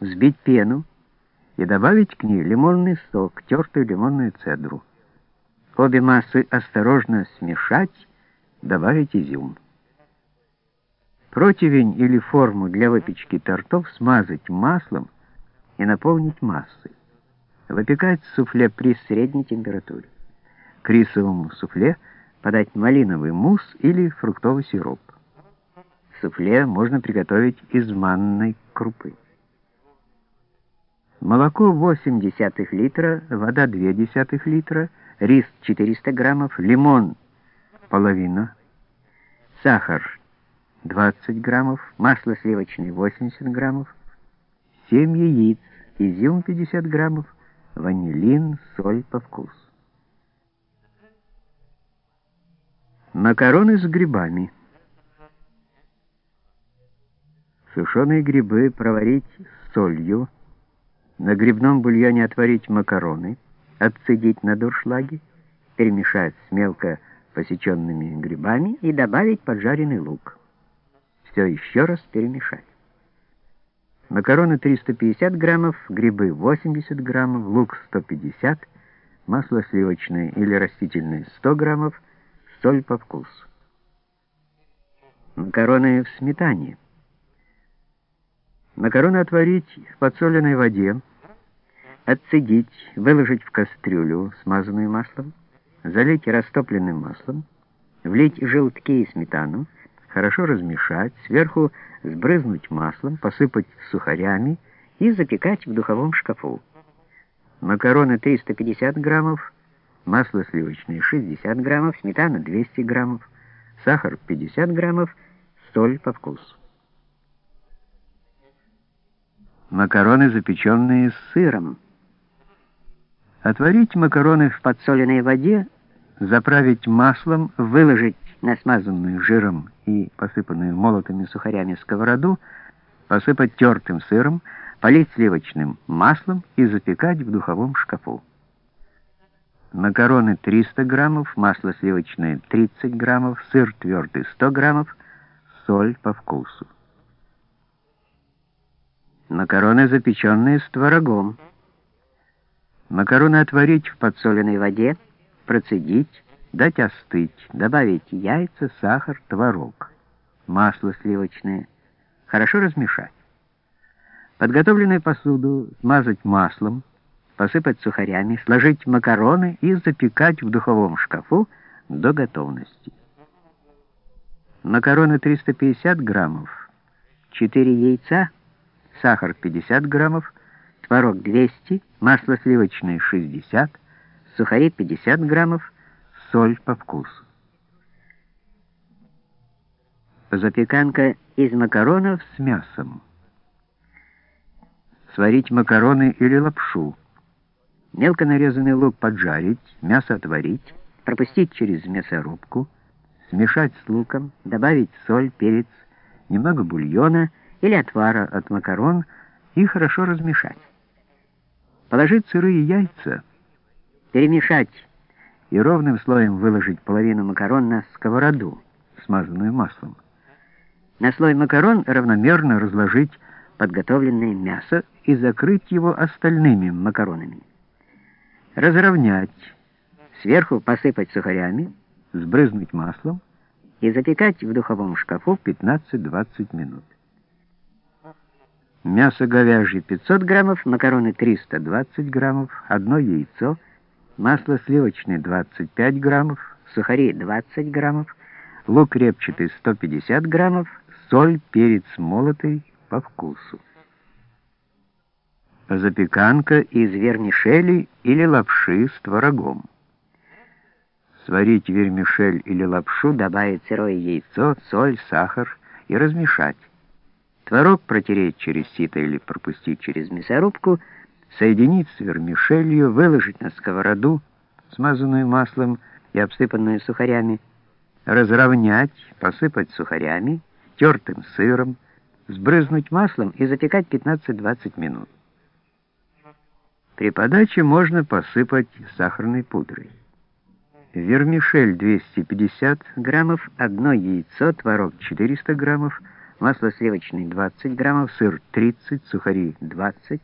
взбить пену и добавить к ней лимонный сок, тертую лимонную цедру. Обе массы осторожно смешать, добавить изюм. Противень или форму для выпечки тортов смазать маслом и наполнить массой. Выпекать суфле при средней температуре. К рисовому суфле подать малиновый мусс или фруктовый сироп. Суфле можно приготовить из манной крупы. Молоко 0,8 литра, вода 0,2 литра, рис 400 граммов, лимон половина, сахар 20 граммов, масло сливочное 80 граммов, 7 яиц, изюм 50 граммов, ванилин, соль по вкусу. Макароны с грибами. Сушеные грибы проварить с солью, на грибном бульоне отварить макароны, отцедить на дуршлаге, перемешать с мелко посеченными грибами и добавить поджаренный лук. Все еще раз перемешать. Макароны 350 граммов, грибы 80 граммов, лук 150, масло сливочное или растительное 100 граммов, соль по вкусу. Макароны в сметане. Макароны отварить в подсоленной воде, отцедить, выложить в кастрюлю, смазанную маслом, залить растопленным маслом, влить желтки и сметану, хорошо размешать, сверху сбрызнуть маслом, посыпать сухарями и запекать в духовом шкафу. Макароны 350 граммов, масло сливочное 60 граммов, сметана 200 граммов, сахар 50 граммов, соль по вкусу. Макароны, запеченные с сыром. Отварить макароны в подсоленной воде, заправить маслом, выложить на смазанную жиром и посыпанную молотыми сухарями сковороду, посыпать тертым сыром, полить сливочным маслом и запекать в духовом шкафу. Макароны 300 граммов, масло сливочное 30 граммов, сыр твердый 100 граммов, соль по вкусу. Макароны, запеченные с творогом. Макароны отварить в подсоленной воде, процедить, дать остыть, добавить яйца, сахар, творог, масло сливочное, хорошо размешать. Подготовленную посуду смазать маслом, посыпать сухарями, сложить макароны и запекать в духовом шкафу до готовности. Макароны 350 граммов, 4 яйца, сахар 50 граммов, творог 200, масло сливочное 60, сухари 50 граммов, соль по вкусу. Запеканка из макаронов с мясом. Сварить макароны или лапшу. Мелко нарезанный лук поджарить, мясо отварить, пропустить через мясорубку, смешать с луком, добавить соль, перец, немного бульона или отвара от макарон и хорошо размешать. Положить сырые яйца, перемешать и ровным слоем выложить половину макарон на сковороду, смазанную маслом. На слой макарон равномерно разложить подготовленное мясо и закрыть его остальными макаронами. Разровнять, сверху посыпать сухарями, сбрызнуть маслом и запекать в духовом шкафу 15-20 минут. Мясо говяжье 500 граммов, макароны 320 граммов, одно яйцо – масло сливочное 25 граммов, сухари 20 граммов, лук репчатый 150 граммов, соль, перец молотый по вкусу. Запеканка из вермишели или лапши с творогом. Сварить вермишель или лапшу, добавить сырое яйцо, соль, сахар и размешать. Творог протереть через сито или пропустить через мясорубку – соединить с вермишелью, выложить на сковороду, смазанную маслом и обсыпанную сухарями, разровнять, посыпать сухарями, тертым сыром, сбрызнуть маслом и запекать 15-20 минут. При подаче можно посыпать сахарной пудрой. Вермишель 250 граммов, одно яйцо, творог 400 граммов, масло сливочное 20 граммов, сыр 30, сухари 20